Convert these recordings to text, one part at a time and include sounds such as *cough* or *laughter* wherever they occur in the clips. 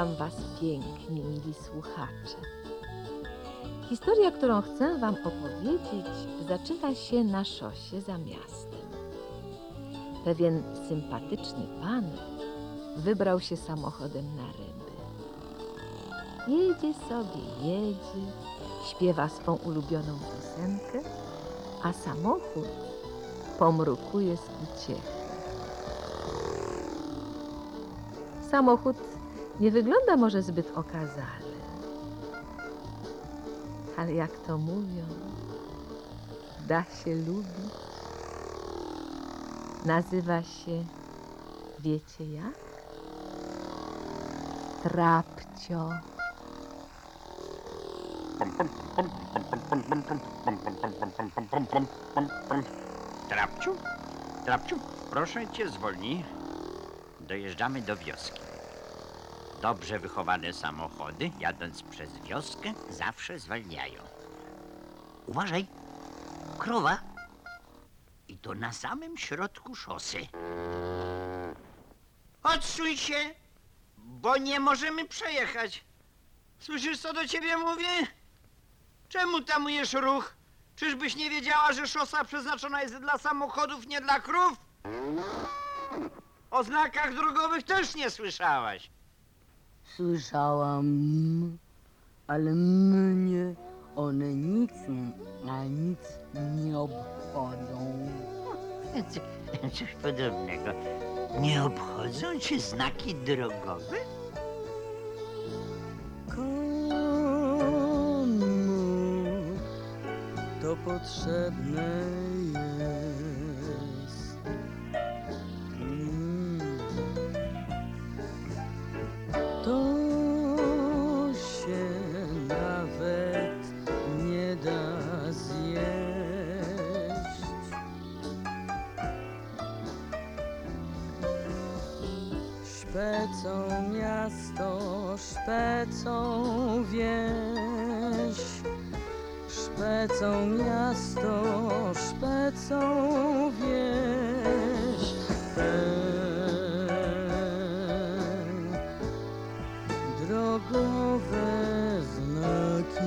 Witam Was pięknie, mili słuchacze. Historia, którą chcę Wam opowiedzieć, zaczyna się na szosie za miastem. Pewien sympatyczny pan wybrał się samochodem na ryby. Jedzie sobie, jedzie, śpiewa swą ulubioną piosenkę, a samochód pomrukuje z uciechy. Samochód nie wygląda może zbyt okazale. Ale jak to mówią, da się lubić. Nazywa się, wiecie jak? Trapcio. Trapciu? Trapciu, proszę cię zwolnij. Dojeżdżamy do wioski. Dobrze wychowane samochody, jadąc przez wioskę, zawsze zwalniają. Uważaj, krowa. I to na samym środku szosy. Odsuń się, bo nie możemy przejechać. Słyszysz, co do ciebie mówię? Czemu tamujesz ruch? Czyżbyś nie wiedziała, że szosa przeznaczona jest dla samochodów, nie dla krów? O znakach drogowych też nie słyszałaś. Słyszałam, ale mnie one nic, a nic nie obchodzą. Co- Coś podobnego. Nie obchodzą cię znaki drogowe? Komu to potrzebne Szpecą miasto, szpecą wieś. Drogowe znaki.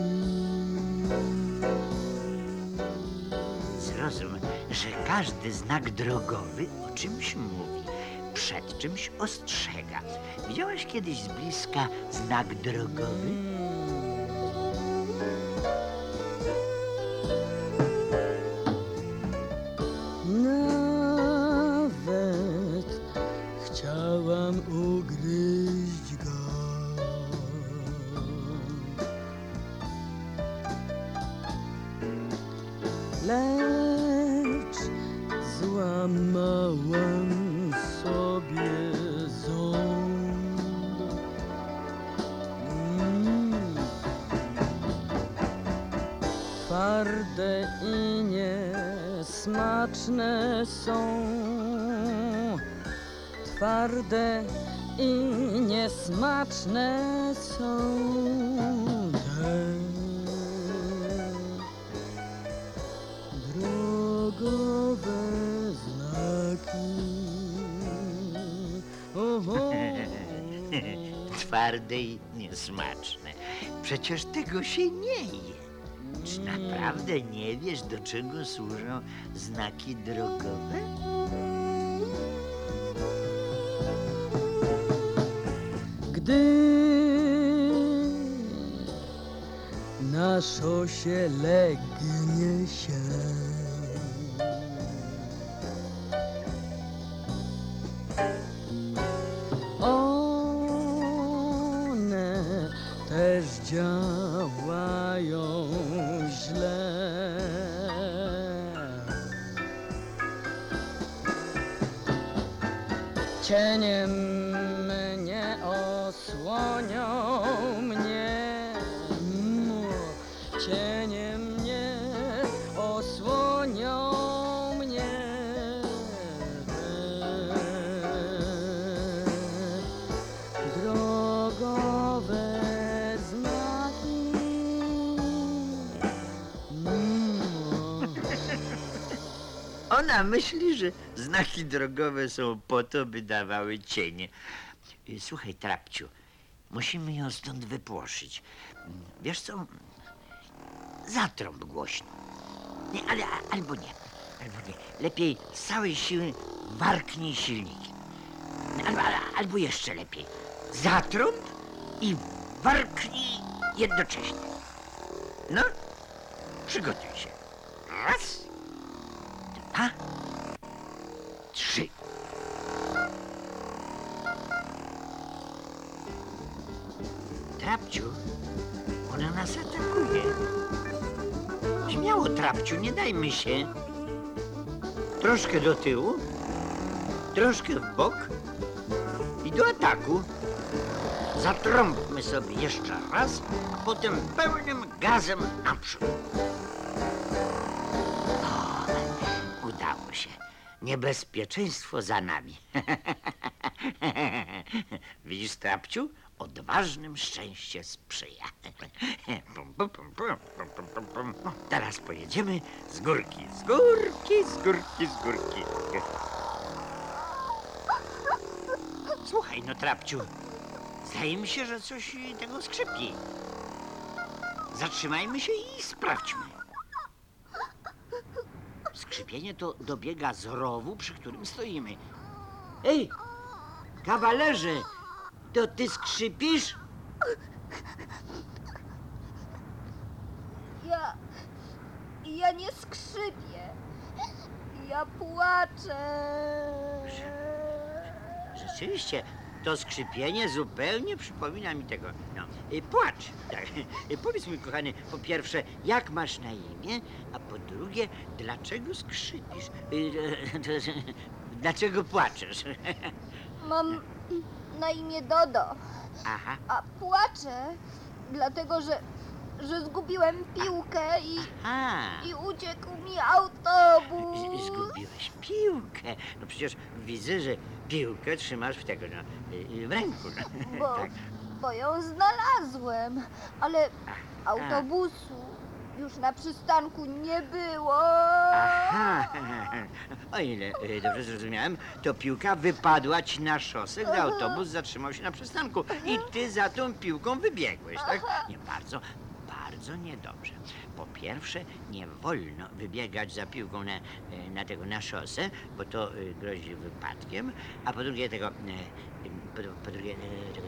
Zrozum, że każdy znak drogowy o czymś mówi, przed czymś ostrzega. Widziałeś kiedyś z bliska znak drogowy? Twarde i niesmaczne. Przecież tego się nie je. Czy naprawdę nie wiesz, do czego służą znaki drogowe? Gdy na szosie legnie się Myśli, że znaki drogowe są po to, by dawały cienie. Y, Słuchaj, Trapciu, musimy ją stąd wypłoszyć. Wiesz co? Zatrąb głośno. Nie, ale albo nie. Albo nie. Lepiej z całej siły warknij silniki. Albo, albo, albo jeszcze lepiej. Zatrąb i warknij jednocześnie. No, przygotuj się. Raz, Trapciu, ona nas atakuje. Śmiało, Trapciu, nie dajmy się. Troszkę do tyłu, troszkę w bok i do ataku. Zatrąbmy sobie jeszcze raz, a potem pełnym gazem naprzód. O, udało się. Niebezpieczeństwo za nami. *laughs* Widzisz, Trapciu? Odważnym szczęście sprzyja. *laughs* No, Teraz pojedziemy z górki, z górki, z górki, z górki. Słuchaj, no Trapciu, zdaje mi się, że coś tego skrzypi. Zatrzymajmy się i sprawdźmy. Skrzypienie to dobiega z rowu, przy którym stoimy. Ej, kawalerze, to ty skrzypisz? Ja. Ja nie skrzypię. Ja płaczę. Rzeczywiście, to skrzypienie zupełnie przypomina mi tego. No, y, płacz. Tak. Y, Powiedz mi, kochany, po pierwsze, jak masz na imię, a po drugie, dlaczego skrzypisz? Y, *laughs* Dlaczego płaczesz? Mam na imię Dodo, Aha. a płaczę dlatego, że, że zgubiłem piłkę i, i uciekł mi autobus. z- zgubiłeś piłkę. No przecież widzę, że piłkę trzymasz w tego, no, y, y, w ręku. No. Bo, *laughs* Tak. bo ją znalazłem, ale autobusu już na przystanku nie było. Aha, *laughs* o ile y, dobrze zrozumiałem, to piłka wypadła ci na szosę, gdy autobus zatrzymał się na przystanku i ty za tą piłką wybiegłeś, tak? Nie, bardzo, bardzo niedobrze. Po pierwsze, nie wolno wybiegać za piłką na, y, na tego na szosę, bo to y, grozi wypadkiem, a po drugie tego, y, y, po, po drugie, y, tego,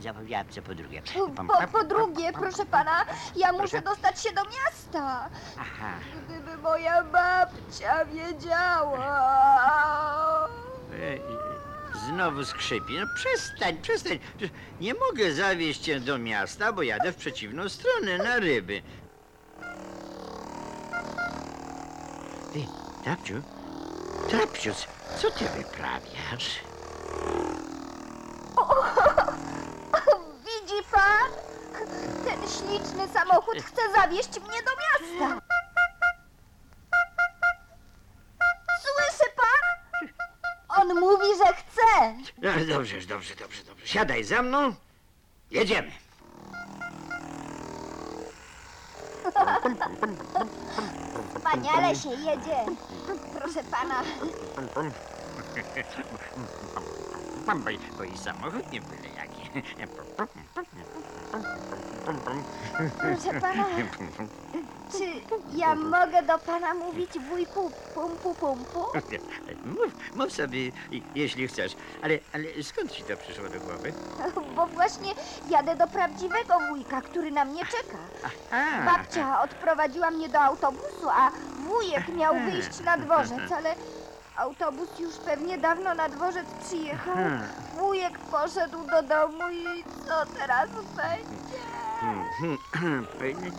zapomniałem co po drugie. Po, po drugie, proszę pana, ja muszę dostać się do miasta. Aha. Gdyby moja babcia wiedziała. E, e, Znowu skrzypi. No przestań, przestań. Przecież Nie mogę zawieźć cię do miasta, bo jadę w przeciwną stronę na ryby. Ty, Trapciu, Trapciu, co ty wyprawiasz? Widzi pan? Ten śliczny samochód chce zawieźć mnie do miasta. Słyszy pan? On mówi, że chce. No, dobrze, dobrze, dobrze, dobrze. Siadaj za mną. Jedziemy. Wspaniale się jedzie. Proszę pana, *laughs* Bo, bo i samochód nie byle jaki. proszę pana, czy ja mogę do pana mówić wujku pumpu pumpu? Mów, mów sobie, i- jeśli chcesz. Ale, ale skąd ci to przyszło do głowy? Bo właśnie jadę do prawdziwego wujka, który na mnie czeka. A, Babcia odprowadziła mnie do autobusu, a wujek miał wyjść na dworzec, ale autobus już pewnie dawno na dworzec przyjechał. Wujek poszedł do domu i co teraz będzie?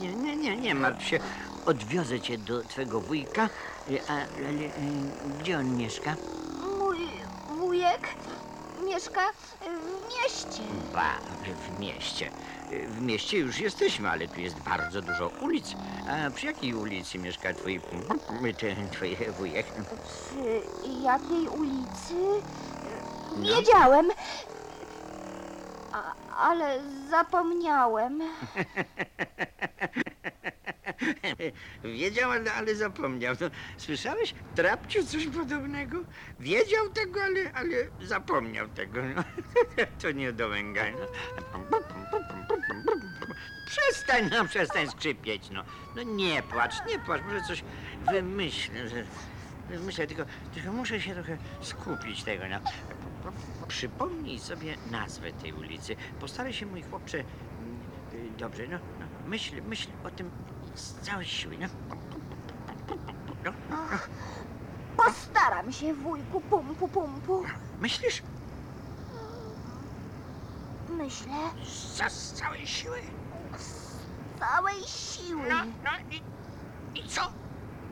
Nie, nie, nie, nie martw się. Odwiozę cię do twego wujka. A, ale y, gdzie on mieszka? Mieszka w mieście. Ba, w mieście. Y, W mieście już jesteśmy, ale tu jest bardzo dużo ulic. A przy jakiej ulicy mieszka twój, ten, twój wujek? Przy jakiej ulicy? No. Wiedziałem. Ale zapomniałem. *laughs* Wiedział, ale, ale zapomniał. No, słyszałeś, Trapciu, coś podobnego? Wiedział tego, ale, ale zapomniał tego. No. *laughs* To nie. No. Przestań, no, przestań skrzypieć, no. No nie płacz, nie płacz, może coś wymyślę. Wymyślę, tylko, tylko muszę się trochę skupić tego, no. Przypomnij sobie nazwę tej ulicy. Postaraj się, mój chłopcze, mm, y, dobrze, no, no myśl, myśl o tym z całej siły, no. No, no. Postaram się, wujku Pumpu Pumpu. Myślisz? Myślę Z, z całej siły. całej siły. No, no i, i co?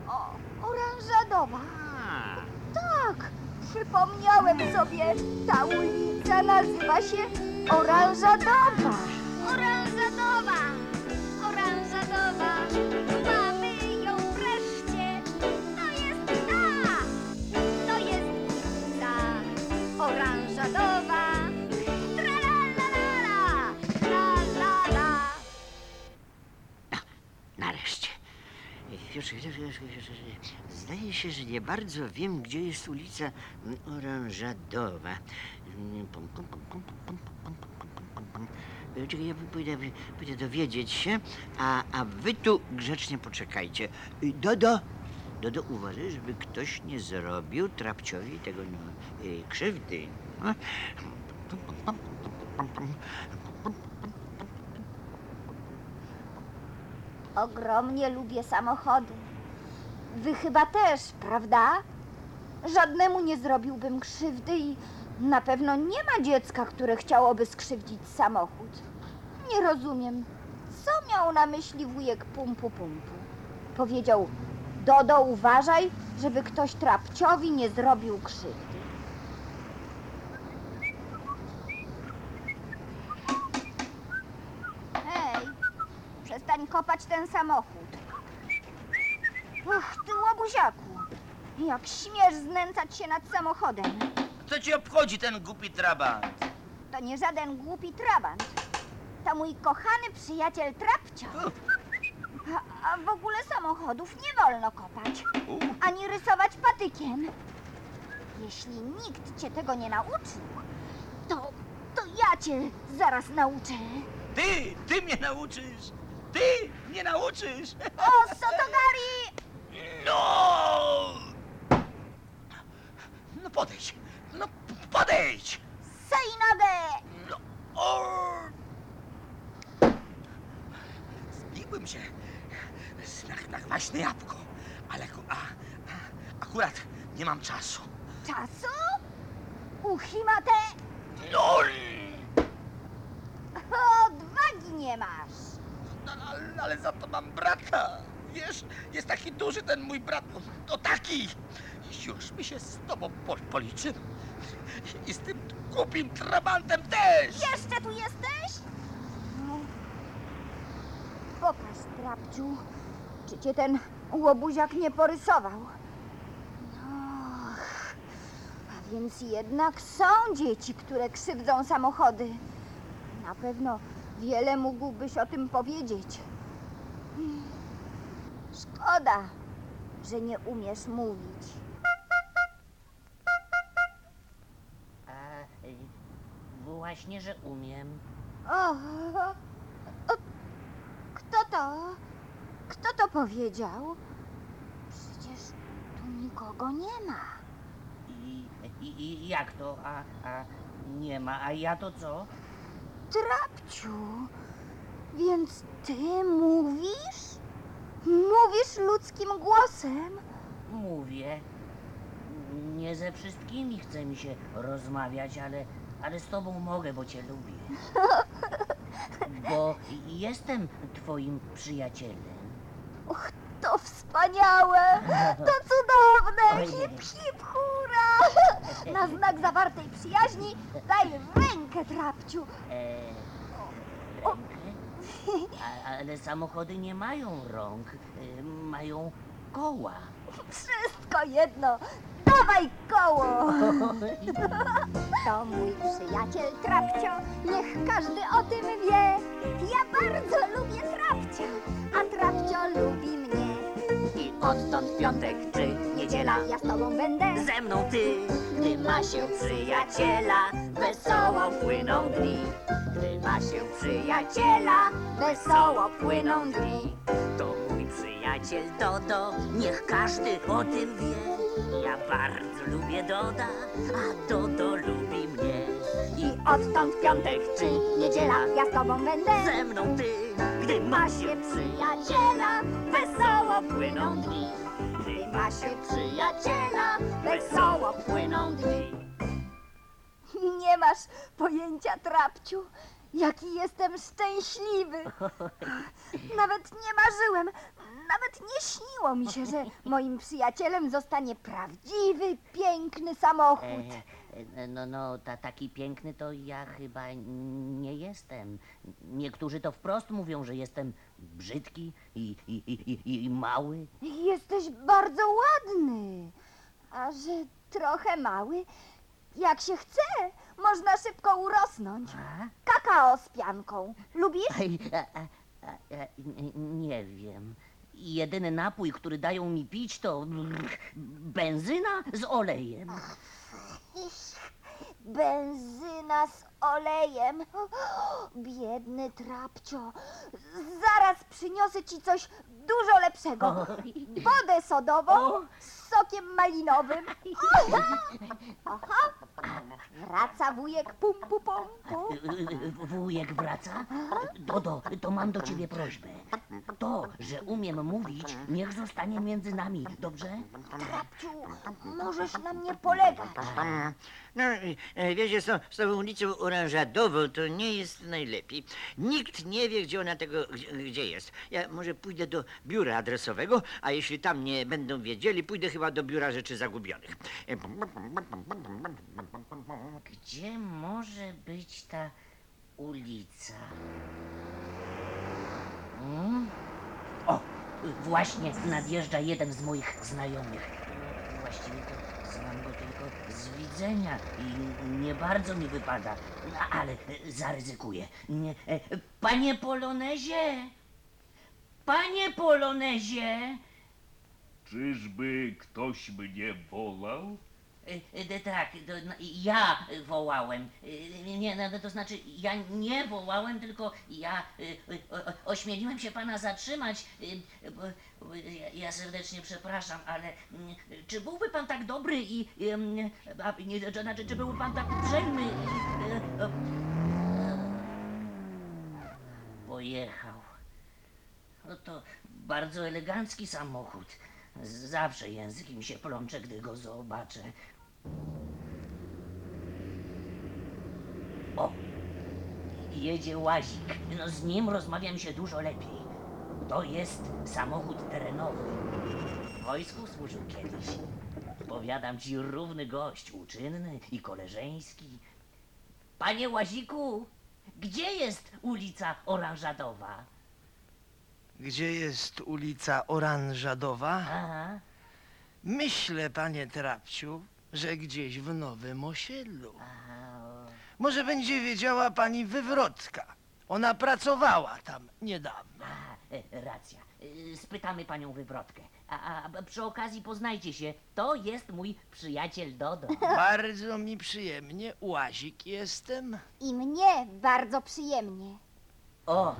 O, oranżadowa. A, Tak, przypomniałem sobie. Ta ulica nazywa się Oranżadowa. Oranżadowa, oranżadowa, mamy ją wreszcie. To jest ta, to jest ta oranżadowa. Tra-la-la-la-la, la-la-la. nareszcie. Już, już, już, już, już. Zdaje się, że nie bardzo wiem, gdzie jest ulica mm, Oranżadowa. Mm, pum, pum, pum, pum. E, Czekaj, ja pójdę, pójdę dowiedzieć się, a, a wy tu grzecznie poczekajcie. Y, Dodo, Dodo, uważaj, żeby ktoś nie zrobił trapciowi tego no, y, krzywdy. No. Ogromnie lubię samochody. Wy chyba też, prawda? Żadnemu nie zrobiłbym krzywdy i na pewno nie ma dziecka, które chciałoby skrzywdzić samochód. Nie rozumiem, co miał na myśli wujek Pumpu Pumpu. Powiedział, Dodo uważaj, żeby ktoś trapciowi nie zrobił krzywdy. Hej, przestań kopać ten samochód. Uch, ty łobuziaku, jak śmiesz znęcać się nad samochodem. Co ci obchodzi ten głupi trabant? To nie żaden głupi trabant. To mój kochany przyjaciel Trapcio. A, a w ogóle samochodów nie wolno kopać, U, ani rysować patykiem. Jeśli nikt cię tego nie nauczył, to, to ja cię zaraz nauczę. Ty, ty mnie nauczysz! Ty mnie nauczysz! O, Sotogari! No! No podejdź! No podejdź! Sejnabe! No, o! Zbiegłem się na, na kwaśne jabłko, ale ku- a, a, akurat nie mam czasu. Czasu? Uchimate! No! Odwagi nie masz! No, ale, ale za to mam brata. Wiesz, jest taki duży ten mój brat. No, to taki. Już mi się z tobą po, policzył. I z tym głupim trabantem też. Jeszcze tu jesteś? No. Pokaż, Trapciu, czy cię ten łobuziak nie porysował. No, a więc jednak są dzieci, które krzywdzą samochody. Na pewno wiele mógłbyś o tym powiedzieć. Szkoda, że nie umiesz mówić. A y, właśnie, że umiem. O, o, kto to? Kto to powiedział? Przecież tu nikogo nie ma. I, i, i jak to? A, a nie ma, a ja to co? Trapciu, więc ty mówisz? Mówisz ludzkim głosem? Mówię. Nie ze wszystkimi chce mi się rozmawiać, ale, ale z tobą mogę, bo cię lubię. *laughs* Bo jestem twoim przyjacielem. Och, to wspaniałe! To *laughs* cudowne! Ojej. Hip, hip, hurra! Na znak zawartej przyjaźni daj rękę, Trapciu. E, rękę? A, ale samochody nie mają rąk, y, mają koła. Wszystko jedno. Dawaj koło! *laughs* To mój przyjaciel Trapcio, niech każdy o tym wie. Ja bardzo lubię Trapcia, a Trapcio lubi odtąd piątek czy niedziela. Ja z tobą będę. Ze mną ty, gdy ma się przyjaciela. Wesoło płyną dni Gdy ma się przyjaciela. Wesoło płyną dni. To mój przyjaciel Dodo Niech każdy o tym wie. Ja bardzo lubię Doda A Dodo lubi mnie. I odtąd piątek czy niedziela. Ja z tobą będę. Ze mną ty, gdy ma się przyjaciela Wesoło płyną dni Gdy ma się przyjaciela Wesoło płyną dni Nie masz pojęcia, Trapciu, jaki jestem szczęśliwy. Nawet nie marzyłem, nawet nie śniło mi się, że moim przyjacielem zostanie prawdziwy, piękny samochód. E, no, no, ta, taki piękny to ja chyba nie jestem. Niektórzy to wprost mówią, że jestem brzydki i, i, i, i, i mały. Jesteś bardzo ładny, a że trochę mały, jak się chce, można szybko urosnąć. A? Kakao z pianką. Lubisz? Ej, a, a, a, a, nie wiem. Jedyny napój, który dają mi pić, to benzyna z olejem. Benzyna z olejem. *gasps* Biedny trapcio. Zaraz przyniosę ci coś dużo lepszego. Wodę sodową z sokiem malinowym. *laughs* Aha. Wraca wujek pum pum pum pum. Wujek wraca? Dodo, to mam do ciebie prośbę. To, że umiem mówić, niech zostanie między nami, dobrze? Trapciu, możesz na mnie polegać. No, e, wiecie, z tą, z tą ulicą Oranżadową to nie jest najlepiej. Nikt nie wie, gdzie ona tego, gdzie, jest. Ja może pójdę do biura adresowego, a jeśli tam nie będą wiedzieli, pójdę chyba do biura rzeczy zagubionych. Gdzie może być ta ulica? Hmm? O, właśnie nadjeżdża jeden z moich znajomych. Właściwie i nie bardzo mi wypada, ale zaryzykuję. Nie, e, Panie Polonezie! Panie Polonezie! Czyżby ktoś mnie wolał? E, e, Tak, to, no, ja wołałem. E, Nie, no, to znaczy ja nie wołałem, tylko ja o- o- ośmieliłem się pana zatrzymać. bo- bo Ja, ja serdecznie przepraszam, ale mm, czy byłby pan tak dobry i. a, nie, to znaczy, czy byłby pan tak uprzejmy i. Pojechał. No to bardzo elegancki samochód. Zawsze język mi się plącze, gdy go zobaczę. O! Jedzie łazik. No z nim rozmawiam się dużo lepiej. To jest samochód terenowy. W wojsku służył kiedyś. Powiadam ci, równy gość, uczynny i koleżeński. Panie Łaziku, gdzie jest ulica Oranżadowa? Gdzie jest ulica Oranżadowa? Aha. Myślę, panie Trapciu, że gdzieś w Nowym Osiedlu. Może będzie wiedziała pani Wywrotka. Ona pracowała tam niedawno. A, e, racja. E, Spytamy panią Wywrotkę. A, a przy okazji poznajcie się, to jest mój przyjaciel Dodo. *laughs* Bardzo mi przyjemnie, łazik jestem. I mnie bardzo przyjemnie. O,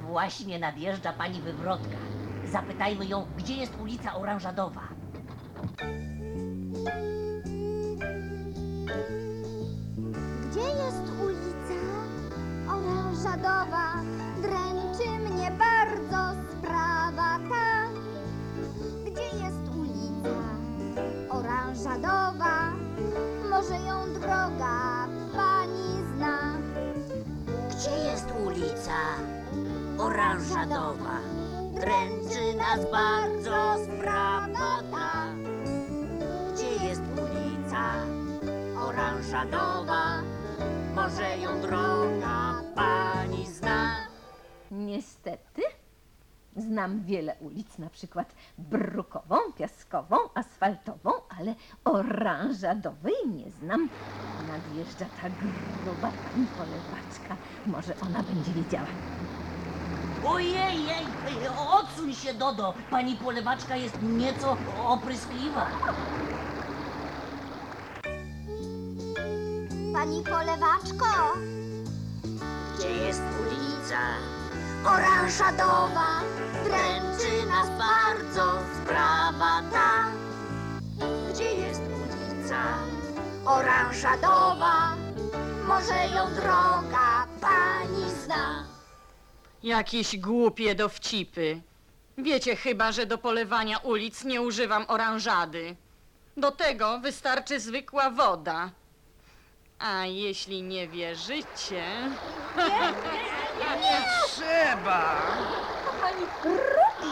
właśnie nadjeżdża pani Wywrotka. Zapytajmy ją, gdzie jest ulica Oranżadowa. Gdzie jest ulica Oranżadowa? Dręczy mnie bardzo sprawa ta. Gdzie jest ulica Oranżadowa? Może ją droga pani zna. Gdzie jest ulica Oranżadowa? Dręczy nas bardzo sprawa ta. Oranżadowa? Może ją droga pani zna? Niestety, Znam wiele ulic, na przykład brukową, piaskową, asfaltową, ale oranżadowej nie znam. Nadjeżdża ta gruba pani polewaczka. Może ona będzie wiedziała. Ojej, jej, odsuń się, Dodo. Pani polewaczka jest nieco opryskliwa. Pani polewaczko, Gdzie jest ulica? oranżadowa, Dręczy nas bardzo sprawa ta. Gdzie jest ulica? oranżadowa, może ją droga pani zna. Jakieś głupie dowcipy. Wiecie chyba, że do polewania ulic nie używam oranżady. Do tego wystarczy zwykła woda. A jeśli nie wierzycie... Trzeba!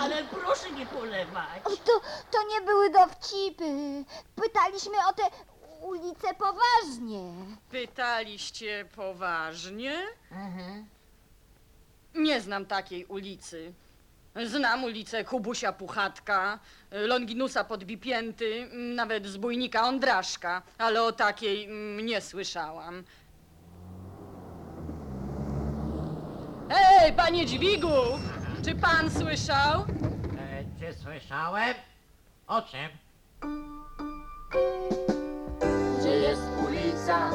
Ale proszę nie polewać. O, to, to nie były dowcipy. Pytaliśmy o te ulice poważnie. Pytaliście poważnie? Nie znam takiej ulicy. Znam ulicę Kubusia Puchatka, Longinusa Podbipięty, nawet zbójnika Ondraszka, ale o takiej mm, nie słyszałam. Ej, panie dźwigu! Czy pan słyszał? E, czy słyszałem? O czym? Gdzie jest ulica?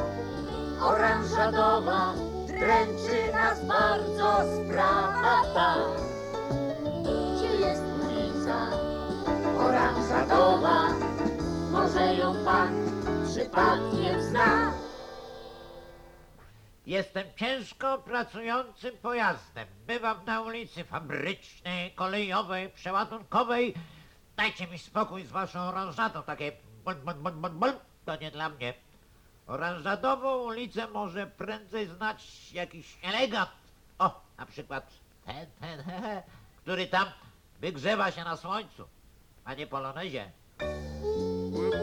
Oranżadowa. Dręczy nas bardzo sprawa ta. Oranżadowa. Może ją pan przypadkiem zna. Jestem ciężko pracującym pojazdem. Bywam na ulicy fabrycznej, kolejowej, przeładunkowej. Dajcie mi spokój z waszą oranżadą. Takie bul, bul, bul, bul, bul. To nie dla mnie. Oranżadową ulicę może prędzej znać jakiś elegant. O, na przykład ten, ten, który tam wygrzewa się na słońcu. Panie Polonezie. Ech,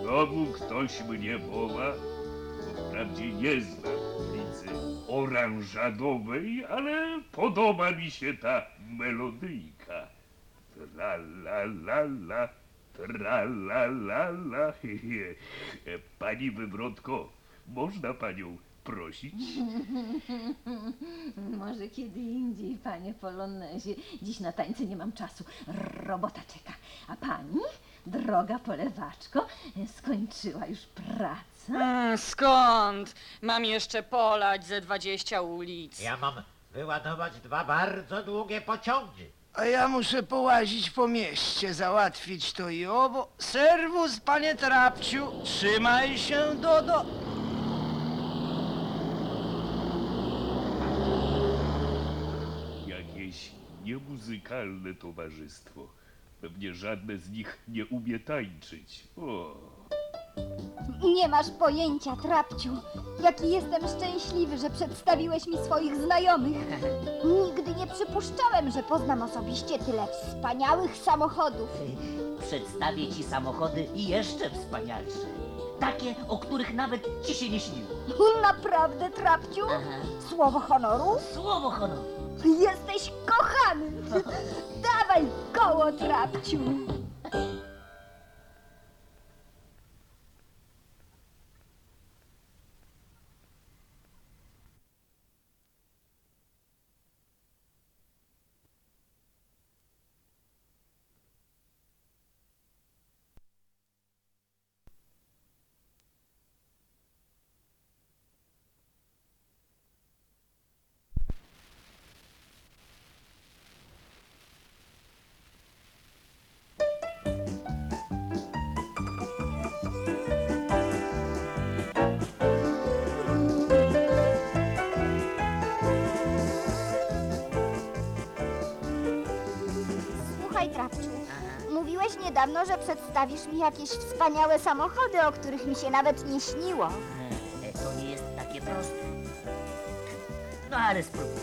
Znowu ktoś mnie woła. Bo Wprawdzie nie znam ulicy oranżadowej, ale podoba mi się ta melodyjka. Tra la la la, tra la la la. Pani wywrotko, można panią prosić? *laughs* Może kiedy indziej, panie Polonezie. Dziś na tańce nie mam czasu. Robota czeka. A pani, droga polewaczko, skończyła już pracę? Mm, skąd? Mam jeszcze polać ze 20 ulic. Ja mam wyładować dwa bardzo długie pociągi. A ja muszę połazić po mieście, załatwić to i owo. Serwus, panie Trapciu, trzymaj się, Dodo. Jakieś niemuzykalne towarzystwo. Pewnie żadne z nich nie umie tańczyć. O. Nie masz pojęcia, Trapciu. Jaki jestem szczęśliwy, że przedstawiłeś mi swoich znajomych. *laughs* Nigdy nie przypuszczałem, że poznam osobiście tyle wspaniałych samochodów. Przedstawię ci samochody i jeszcze wspanialsze. Takie, o których nawet ci się nie śniło. *laughs* Naprawdę, Trapciu? Aha. Słowo honoru? Słowo honoru. Jesteś kochany. *laughs* Dawaj koło, Trapciu. Niedawno, że przedstawisz mi jakieś wspaniałe samochody, o których mi się nawet nie śniło. E, To nie jest takie proste. No ale spróbuj.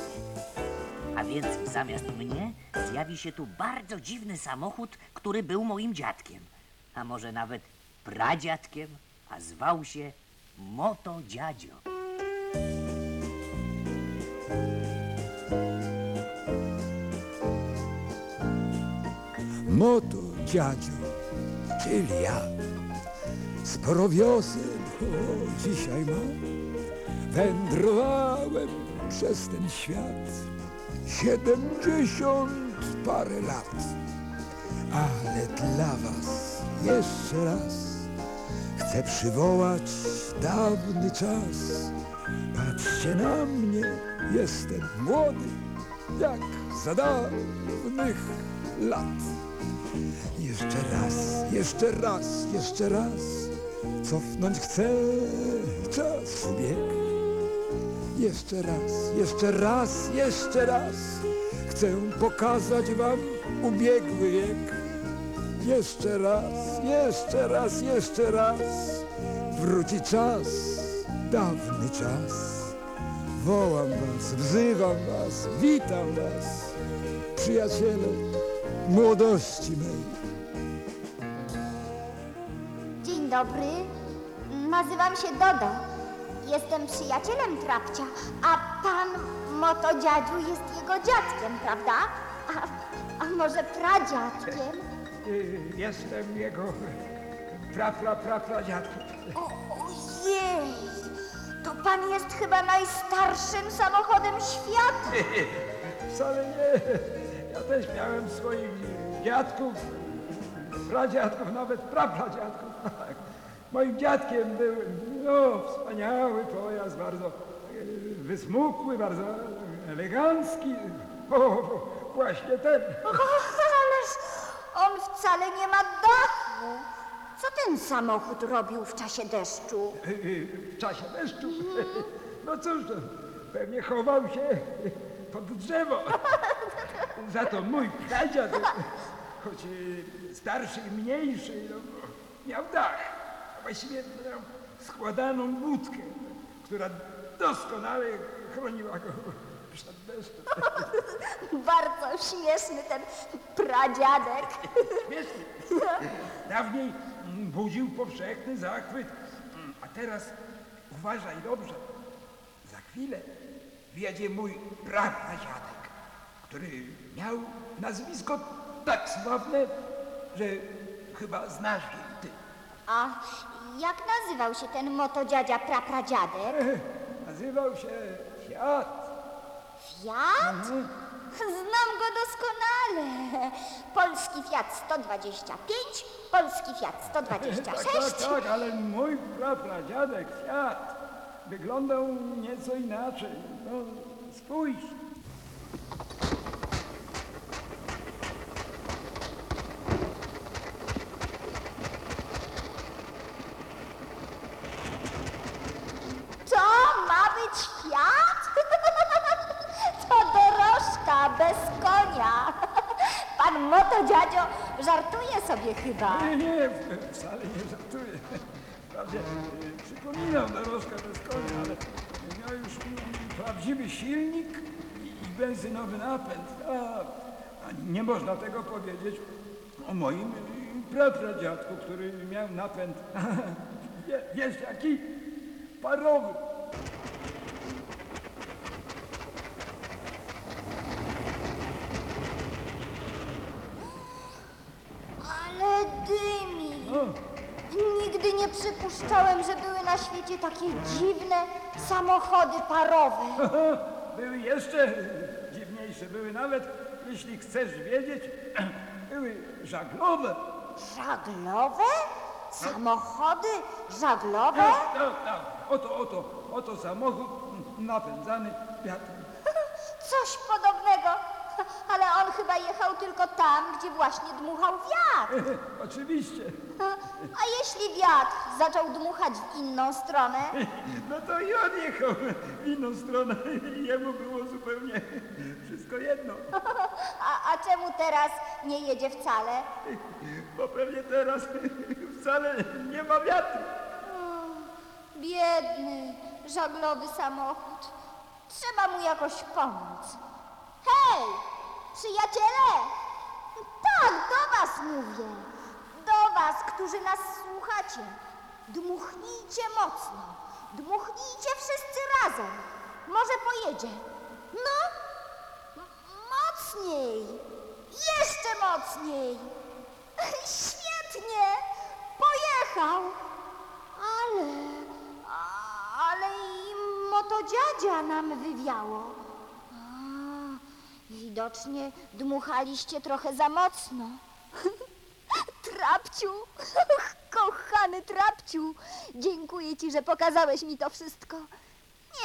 A więc zamiast mnie zjawi się tu bardzo dziwny samochód, który był moim dziadkiem. A może nawet pradziadkiem, a zwał się Moto Dziadzio. Moto dziadzio, czyli ja. Sporo wiosen, o, dzisiaj mam. Wędrowałem przez ten świat. Siedemdziesiąt parę lat. Ale dla was jeszcze raz chcę przywołać dawny czas. Patrzcie na mnie, jestem młody, jak za dawnych lat. Jeszcze raz, jeszcze raz, jeszcze raz. Cofnąć chcę czas bieg Jeszcze raz, jeszcze raz, jeszcze raz. Chcę pokazać wam ubiegły wiek. Jeszcze raz, jeszcze raz, jeszcze raz. Wróci czas, dawny czas. Wołam was, wzywam was, witam was. Przyjaciele młodości mej dobry. Nazywam się Dodo. Jestem przyjacielem Trapcia, a pan Motodziadziu jest jego dziadkiem, prawda? A, a może pradziadkiem? Y, Jestem jego pra, pra, pra, pradziadkiem. O, ojej! To pan jest chyba najstarszym samochodem świata. *laughs* Wcale nie. Ja też miałem swoich dziadków, pradziadków, nawet prapradziadków. Moim dziadkiem był no, wspaniały pojazd, bardzo e, wysmukły, bardzo elegancki. O, właśnie ten. Ależ on wcale nie ma dachu. Co ten samochód robił w czasie deszczu? W czasie deszczu. No cóż, pewnie chował się pod drzewo. Za to mój pradziad, choć e, starszy i mniejszy, no, miał dach. Właściwie składaną budkę, która doskonale chroniła go przed deszczem. *laughs* Bardzo śmieszny ten pradziadek. *laughs* Śmieszny. Dawniej mm, budził powszechny zachwyt, Mm, a teraz uważaj dobrze. Za chwilę wjedzie mój prapradziadek, który miał nazwisko tak sławne, że chyba znasz je ty. A jak nazywał się ten motodziadzia prapradziadek? Nazywał się Fiat. Fiat? Znam go doskonale. Polski Fiat 125, polski Fiat Tak, 126. tak, tak, ale mój prapradziadek Fiat wyglądał nieco inaczej. No, spójrz. To ma być Fiat? To dorożka bez konia. Pan motodziadzio żartuje sobie chyba. Nie, nie, w- wcale nie żartuję. Wprawdzie y, przypominał dorożkę bez konia, ale miał już prawdziwy silnik i, benzynowy napęd. A, a nie można tego powiedzieć o moim y, prapradziadku, który miał napęd, *laughs* wie, wiesz jaki? Parowy. Ale dymi. No, Nigdy nie przypuszczałem, że były na świecie takie dziwne samochody parowe. *laughs* były jeszcze dziwniejsze, były nawet, jeśli chcesz wiedzieć, *clears throat* były żaglowe. Żaglowe? Samochody żaglowe? Tak, *laughs* tak, tak. Oto, oto, oto samochód napędzany wiatrem. *laughs* Coś podobnego. Ale on chyba jechał tylko tam, gdzie właśnie dmuchał wiatr. Oczywiście. A jeśli wiatr zaczął dmuchać w inną stronę? *laughs* No to i on jechał w inną stronę i jemu było zupełnie wszystko jedno. *laughs* A, a czemu teraz nie jedzie wcale? Bo pewnie teraz wcale nie ma wiatru. Biedny, żaglowy samochód. Trzeba mu jakoś pomóc. Hej, przyjaciele! Tak, do was mówię. Do was, którzy nas słuchacie. Dmuchnijcie mocno. Dmuchnijcie wszyscy razem. Może pojedzie. No, mocniej. Jeszcze mocniej. *laughs* Świetnie. Pojechał. Ale, ale i motodziadzia nam wywiało. A, widocznie dmuchaliście trochę za mocno. *laughs* Trapciu, *laughs* kochany Trapciu, dziękuję ci, że pokazałeś mi to wszystko.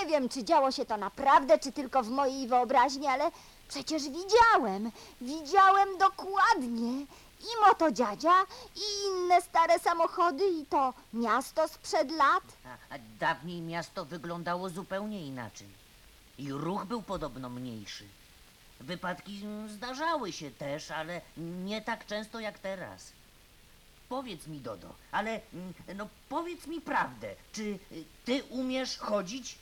Nie wiem, czy działo się to naprawdę, czy tylko w mojej wyobraźni, ale przecież widziałem, widziałem dokładnie. I motodziadzia, i inne stare samochody, i to miasto sprzed lat. A, a dawniej miasto wyglądało zupełnie inaczej. I ruch był podobno mniejszy. Wypadki zdarzały się też, ale nie tak często jak teraz. Powiedz mi, Dodo, ale mm, no powiedz mi prawdę. Czy y, ty umiesz chodzić?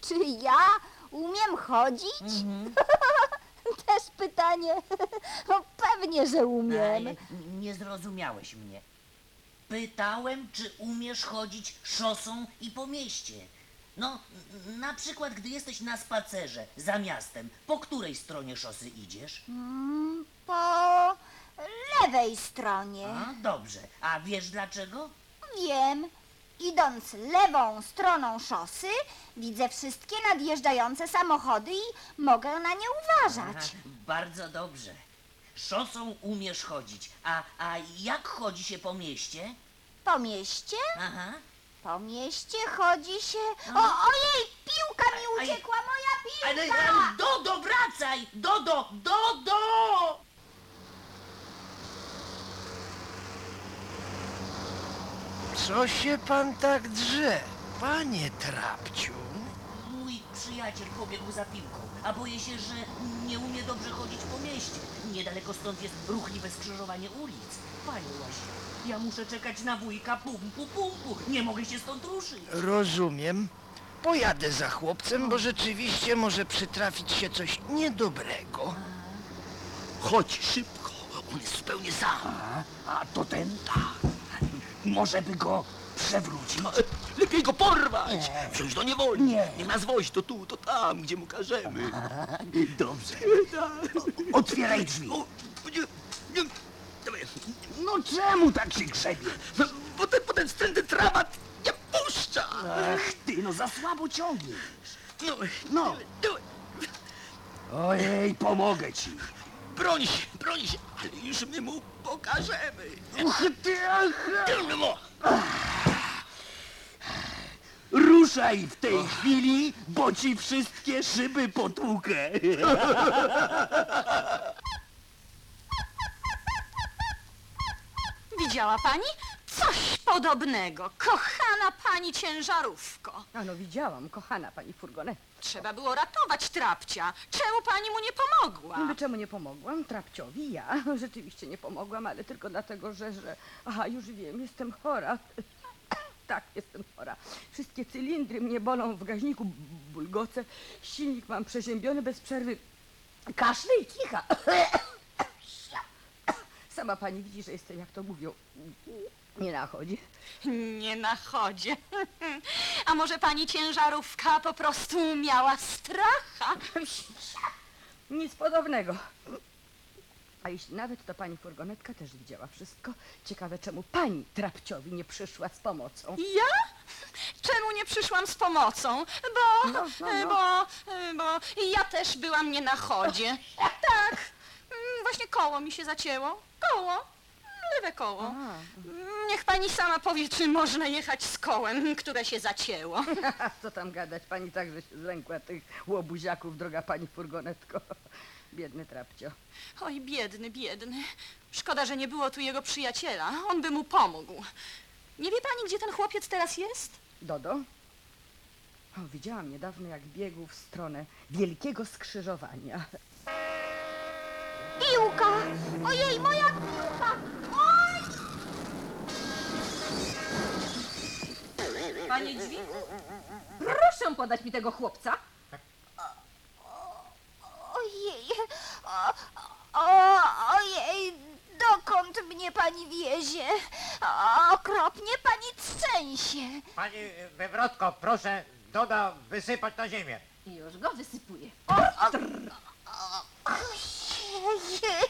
Czy ja umiem chodzić? *laughs* Też pytanie. *laughs* No, pewnie, że umiem. Ale nie zrozumiałeś mnie. Pytałem, czy umiesz chodzić szosą i po mieście. No, n- na przykład, gdy jesteś na spacerze za miastem, po której stronie szosy idziesz? Mm, Po lewej stronie. A, dobrze. A wiesz dlaczego? Wiem. Idąc lewą stroną szosy, widzę wszystkie nadjeżdżające samochody i mogę na nie uważać. Bardzo dobrze. Szosą umiesz chodzić. A, a jak chodzi się po mieście? Po mieście? Aha. Po mieście chodzi się... O, ojej, piłka mi uciekła, moja Ale, piłka! ale Dodo, wracaj! Dodo, Dodo! Co się pan tak drze, panie Trapciu? Mój przyjaciel pobiegł za piłką, a boję się, że nie umie dobrze chodzić po mieście. Niedaleko stąd jest ruchliwe skrzyżowanie ulic. Panie Łasiu, ja muszę czekać na wujka pumpu pumpu. Nie mogę się stąd ruszyć. Rozumiem. Pojadę za chłopcem, bo rzeczywiście może przytrafić się coś niedobrego. Chodź szybko, on jest zupełnie sam. A, a to ten tak. Może by go przewrócić. Lepiej go porwać! Wziąć do niewoli. Nie. Nie ma zwoź to tu, to tam, gdzie mu każemy. *laughs* Dobrze. Otwieraj drzwi. No czemu tak się grzebie? No, bo ten, bo ten wstrętny tramat nie puszcza. Ach ty, no za słabo ciągniesz. No, no. Ojej, pomogę ci. Broń się, broń się, ale już my mu pokażemy. Uch ty, ach. No. Ruszaj w tej chwili, bo ci wszystkie szyby potłukę. *laughs* Widziała pani? Coś podobnego. Kochana pani ciężarówko. Ano widziałam, kochana pani furgonet. Trzeba było ratować trapcia. Czemu pani mu nie pomogła? Niby czemu nie pomogłam? Trapciowi ja. *laughs* Rzeczywiście nie pomogłam, ale tylko dlatego, że, że... Aha, już wiem, jestem chora. *clears throat* Tak, jestem chora. Wszystkie cylindry mnie bolą w gaźniku, b- bulgocę. Silnik mam przeziębiony bez przerwy. Kaszle i kicha. *clears throat* *clears throat* Sama pani widzi, że jestem, jak to mówią, nie na chodzie. Nie na chodzie. *laughs* A może pani ciężarówka po prostu miała stracha? *laughs* Nic podobnego. A jeśli nawet, to pani furgonetka też widziała wszystko. Ciekawe, czemu pani trapciowi nie przyszła z pomocą. Ja? Czemu nie przyszłam z pomocą? Bo, No, no, no. bo, bo ja też byłam nie na chodzie. *laughs* Tak, mm, właśnie koło mi się zacięło. Koło, lewe koło. Mm, Niech pani sama powie, czy można jechać z kołem, które się zacięło. *laughs* Co tam gadać, pani także się zlękła tych łobuziaków, droga pani furgonetko. Biedny trapcio. Oj, biedny, biedny. Szkoda, że nie było tu jego przyjaciela. On by mu pomógł. Nie wie pani, gdzie ten chłopiec teraz jest? Dodo? O, widziałam niedawno, jak biegł w stronę wielkiego skrzyżowania. Piłka! Ojej, moja piłka! Panie drzwi? Proszę podać mi tego chłopca. Ojej, O, o, ojej, dokąd mnie pani wiezie? O, okropnie pani trzęsie. Pani wywrotko, proszę Doda wysypać na ziemię. Już go wysypuję. Ojej,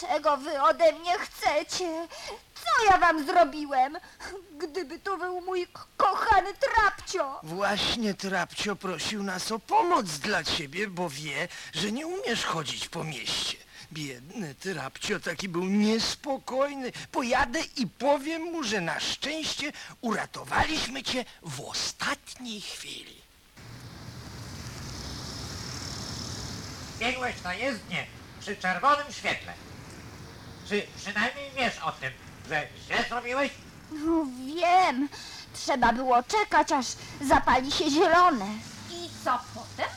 czego wy ode mnie chcecie? Co ja wam zrobiłem? Gdyby tu był mój kochany trapcio. Właśnie Trapcio prosił nas o pomoc dla ciebie, bo wie, że nie umiesz chodzić po mieście. Biedny Trapcio taki był niespokojny. Pojadę i powiem mu, że na szczęście uratowaliśmy cię w ostatniej chwili. Biegłeś na jezdnię przy czerwonym świetle. Czy przynajmniej wiesz o tym, że źle zrobiłeś? No wiem, trzeba było czekać, aż zapali się zielone. I co potem?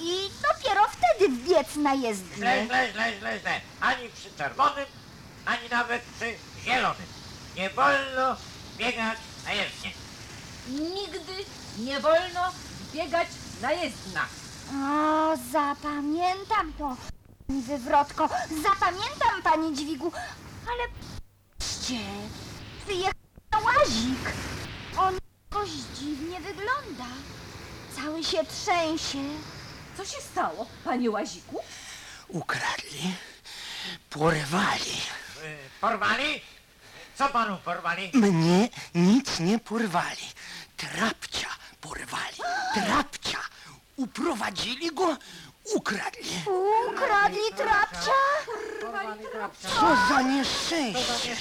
I dopiero wtedy wbiec na Źle, jezdnię. źle, źle, źle, źle. Ani przy czerwonym, ani nawet przy zielonym. Nie wolno biegać na jezdnię. Nigdy nie wolno biegać na jezdniach. O, zapamiętam to, pani wywrotko, zapamiętam, pani dźwigu, ale patrzcie, wyjechał na łazik. On jakoś dziwnie wygląda. Cały się trzęsie. Co się stało, panie Łaziku? Ukradli, porwali. Y, Porwali? Co panu porwali? Mnie nic nie porwali. Trapcia porwali. *gasps* Trapcia. Uprowadzili go, ukradli. Ukradli trapcia? Co za nieszczęście.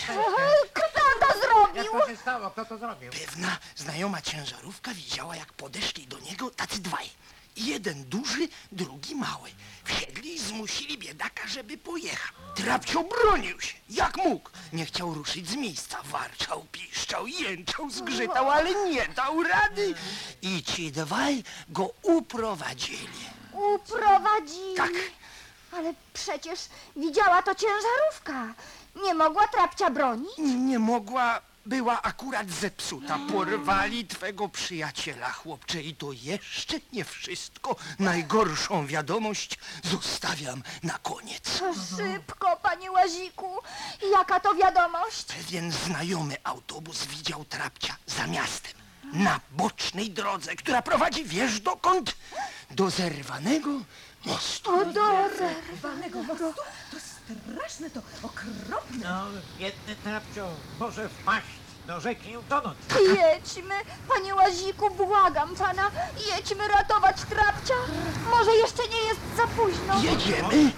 Kto to zrobił? Jak to się stało? Kto to zrobił? Pewna znajoma ciężarówka widziała, jak podeszli do niego tacy dwaj. Jeden duży, drugi mały. Wsiedli i zmusili biedaka, żeby pojechał. Trapcio bronił się, jak mógł. Nie chciał ruszyć z miejsca. Warczał, piszczał, jęczał, zgrzytał, ale nie dał rady. I ci dwaj go uprowadzili. Uprowadzili. Tak. Ale przecież widziała to ciężarówka. Nie mogła trapcia bronić? Nie mogła, była akurat zepsuta. Porwali twego przyjaciela, chłopcze, i to jeszcze nie wszystko. Najgorszą wiadomość zostawiam na koniec. To szybko, panie Łaziku. Jaka to wiadomość? Pewien znajomy autobus widział trapcia za miastem. Na bocznej drodze, która prowadzi wiesz dokąd? Do zerwanego mostu. O drodze. Walnego mostu? To straszne, to okropne. No, biedny trapcio może wpaść do rzeki i utonąć. Jedźmy, panie Łaziku, błagam pana. Jedźmy ratować trapcia. Może jeszcze nie jest za późno. Jedziemy.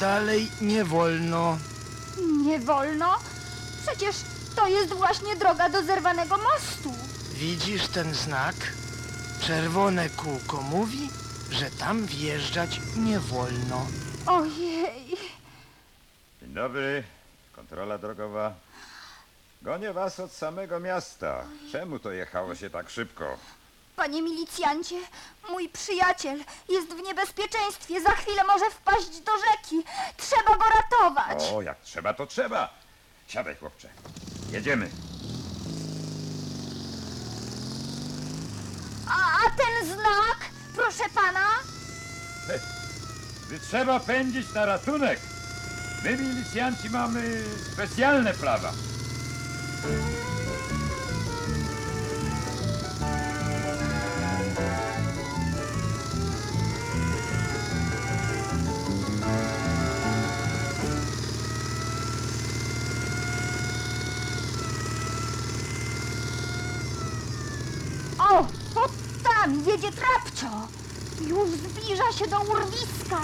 Dalej nie wolno. Nie wolno? Przecież to jest właśnie droga do zerwanego mostu. Widzisz ten znak? Czerwone kółko mówi, że tam wjeżdżać nie wolno. Ojej. Dzień dobry, kontrola drogowa. Gonię was od samego miasta. Czemu to jechało się tak szybko? Panie milicjancie, mój przyjaciel jest w niebezpieczeństwie. Za chwilę może wpaść do rzeki. Trzeba go ratować. O, jak trzeba, to trzeba. Siadaj, chłopcze. Jedziemy. A, a ten znak, proszę pana? Gdy trzeba pędzić na ratunek, my milicjanci mamy specjalne prawa. Tam jedzie trapcio. Już zbliża się do urwiska.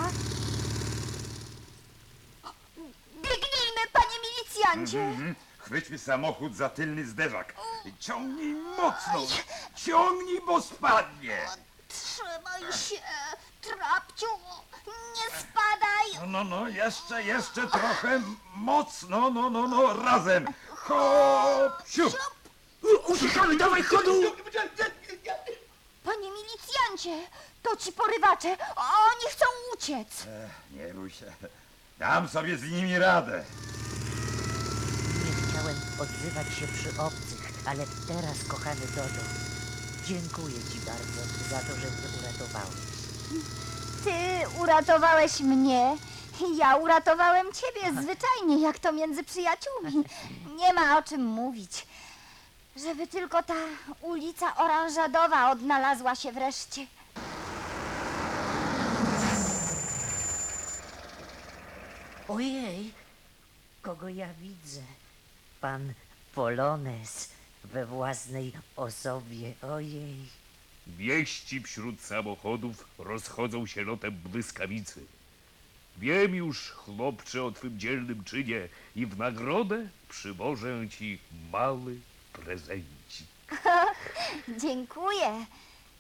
Biegnijmy, panie milicjancie. Mhm. Chwyćmy samochód za tylny zderzak. Ciągnij mocno. Ciągnij, bo spadnie. Trzymaj się, trapciu. Nie spadaj. No, no, no, jeszcze, jeszcze trochę mocno, no, no, no, razem. Hop, siup. Uciekamy, dawaj chodu! Panie milicjancie. To ci porywacze! Oni chcą uciec! Nie bój się. Dam sobie z nimi radę. Nie chciałem odzywać się przy obcych, ale teraz, kochany Dodo, dziękuję ci bardzo za to, że mnie uratowałeś. Ty uratowałeś mnie. Ja uratowałem ciebie zwyczajnie, jak to między przyjaciółmi. Nie ma o czym mówić. Żeby tylko ta ulica Oranżadowa odnalazła się wreszcie. Ojej, kogo ja widzę? Pan Polones we własnej osobie, ojej. Wieści wśród samochodów rozchodzą się lotem błyskawicy. Wiem już, chłopcze, o twym dzielnym czynie i w nagrodę przywożę ci mały prezencik. *laughs* Dziękuję.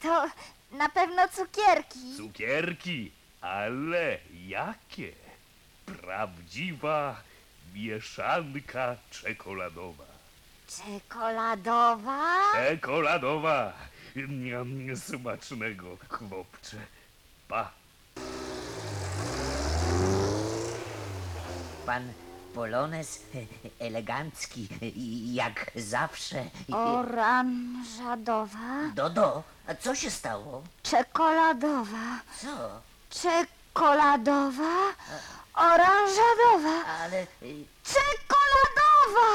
To na pewno cukierki. Cukierki, ale jakie? Prawdziwa mieszanka czekoladowa. Czekoladowa? Czekoladowa! Niam, smacznego, chłopcze. Pa. Pan Polones *laughs* elegancki, jak zawsze. Oranżadowa? Dodo, a co się stało? Czekoladowa. Co? Czekoladowa? Oranżadowa? Ale... y, Czekoladowa!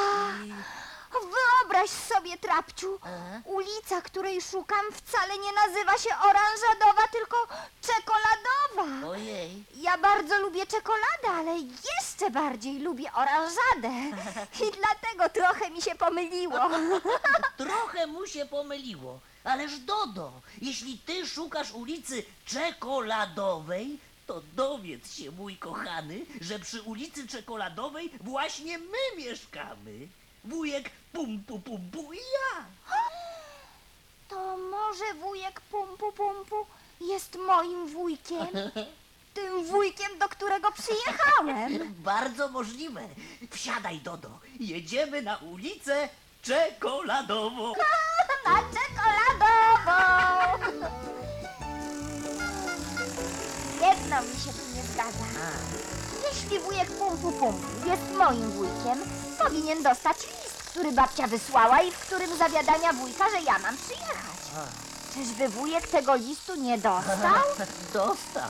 Wyobraź sobie, Trapciu, ulica, której szukam, wcale nie nazywa się Oranżadowa, tylko Czekoladowa. Ojej. Ja bardzo lubię czekoladę, ale jeszcze bardziej lubię oranżadę. *laughs* I dlatego trochę mi się pomyliło. *laughs* Trochę mu się pomyliło. Ależ Dodo, jeśli ty szukasz ulicy Czekoladowej, to dowiedz się, mój kochany, że przy ulicy Czekoladowej właśnie my mieszkamy. Wujek Pumpu Pumpu i ja. *gasps* To może wujek Pumpu Pumpu jest moim wujkiem? *laughs* Tym wujkiem, do którego przyjechałem. *laughs* Bardzo możliwe. Wsiadaj, Dodo. Jedziemy na ulicę Czekoladową. *laughs* Na czekoladową! Jedno mi się tu nie zgadza. Jeśli wujek Pumpu Pumpu jest moim wujkiem, powinien dostać list, który babcia wysłała i w którym zawiadania wujka, że ja mam przyjechać. Czyżby wujek tego listu nie dostał? *laughs* Dostał.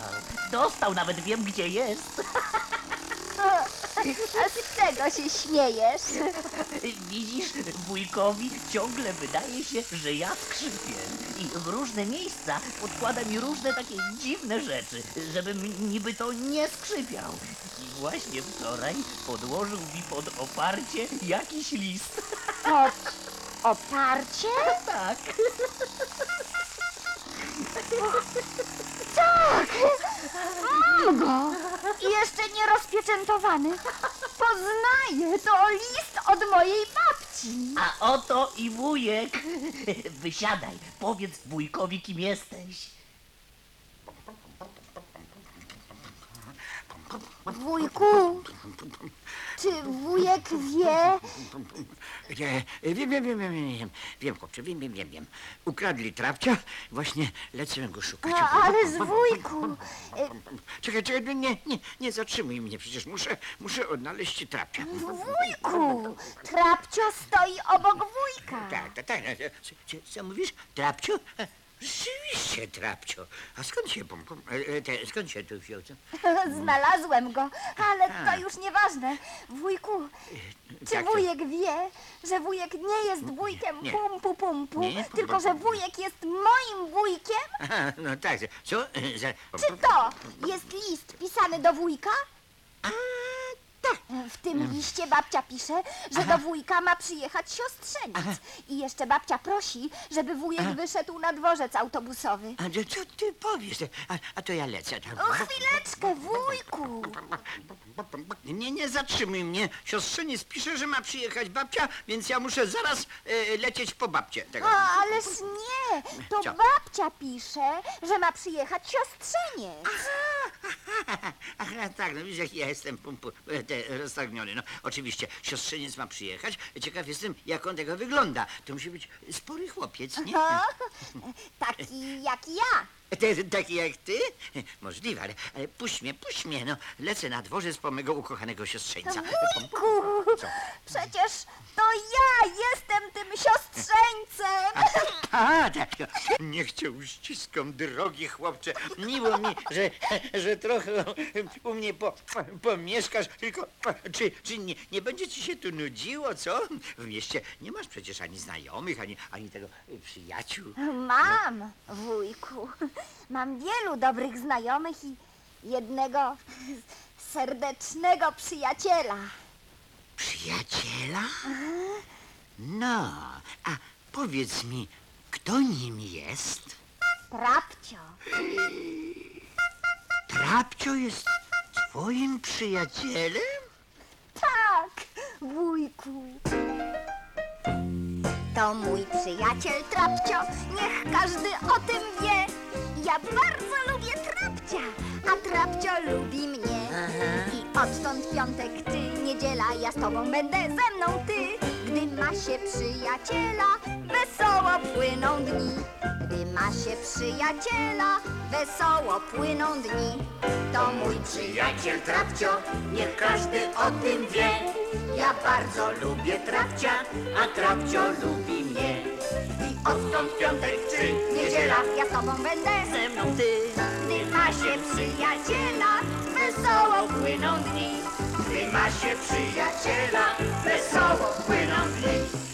Dostał, nawet wiem, gdzie jest. *laughs* A z czego się śmiejesz? Widzisz, wujkowi ciągle wydaje się, że ja skrzypię. I w różne miejsca podkłada mi różne takie dziwne rzeczy, żebym niby to nie skrzypiał. I właśnie wczoraj podłożył mi pod oparcie jakiś list. Pod oparcie? Tak. Tak! Mam go! I jeszcze nie rozpieczętowany. Poznaję, to list od mojej babci. A oto i wujek. *laughs* Wysiadaj, powiedz wujkowi, kim jesteś. Wujku, czy wujek wie? Nie, wiem, wiem, wiem, wiem, wiem, wiem, chłopcze, wiem, wiem, wiem, wiem. Ukradli trapcia, właśnie lecę go szukać. A, ale z wujku. e, Czekaj, czekaj, no nie, nie, nie zatrzymuj mnie, przecież muszę, muszę odnaleźć trapcia. Wujku, Trapcio stoi obok wujka. Tak, tak, tak. Co, co, mówisz? Trapcio? E, Rzeczywiście, trapcio. A skąd się, pom, pom, e, e, te, skąd się tu wziął? co? *laughs* Znalazłem go, ale to już nieważne. Wujku, czy Tak, to- wujek wie, że wujek nie jest wujkiem Nie. pumpu pumpu, Nie, pum, tylko pum, że pum. wujek jest moim wujkiem? Aha, no tak, co? E, Za, Czy to jest list pisany do wujka? W tym liście babcia pisze, że do wujka ma przyjechać siostrzeniec. I jeszcze babcia prosi, żeby wujek wyszedł na dworzec autobusowy. A co ty powiesz? A, a to ja lecę tam. O, chwileczkę, wujku! Nie, nie zatrzymuj mnie. Siostrzeniec pisze, że ma przyjechać babcia, więc ja muszę zaraz e, lecieć po babcię. Tego. O, ależ nie! To Co? babcia pisze, że ma przyjechać siostrzeniec. Aha, tak, no widzisz, jak ja jestem pum, pum, te, roztargniony. No, oczywiście, siostrzeniec ma przyjechać. Ciekaw jestem, jak on tego wygląda. To musi być spory chłopiec, nie? No, *laughs* taki jak ja. Te, taki jak ty? Możliwe, ale, ale puść mnie, puść mnie, no. Lecę na dworzec po mego ukochanego siostrzeńca. Wujku, Co? przecież to ja jestem tym siostrzeńcem. A, tak. Niech cię uściskam, drogi chłopcze. Miło mi, że, że trochę u mnie po, pomieszkasz. Tylko, czy, czy nie, nie będzie ci się tu nudziło, co? W mieście nie masz przecież ani znajomych, ani, ani tego przyjaciół. Mam, wujku. Mam wielu dobrych znajomych i jednego serdecznego przyjaciela. Przyjaciela? No, a powiedz mi, kto nim jest? Trapcio. Trapcio jest twoim przyjacielem? Tak, wujku. To mój przyjaciel Trapcio, niech każdy o tym wie. Ja bardzo lubię Trapcia, a Trapcio lubi mnie. I odtąd piątek, ty, niedziela, ja z tobą będę, ze mną ty. Gdy ma się przyjaciela, wesoło płyną dni. Gdy ma się przyjaciela, wesoło płyną dni. To mój przyjaciel Trapcio, niech każdy o tym wie. Ja bardzo lubię Trapcia, a Trapcio lubi mnie. Odtąd piątek czy niedziela, ja z tobą będę, ze mną ty. Gdy ma się przyjaciela, wesoło płyną dni. Gdy ma się przyjaciela, wesoło płyną dni.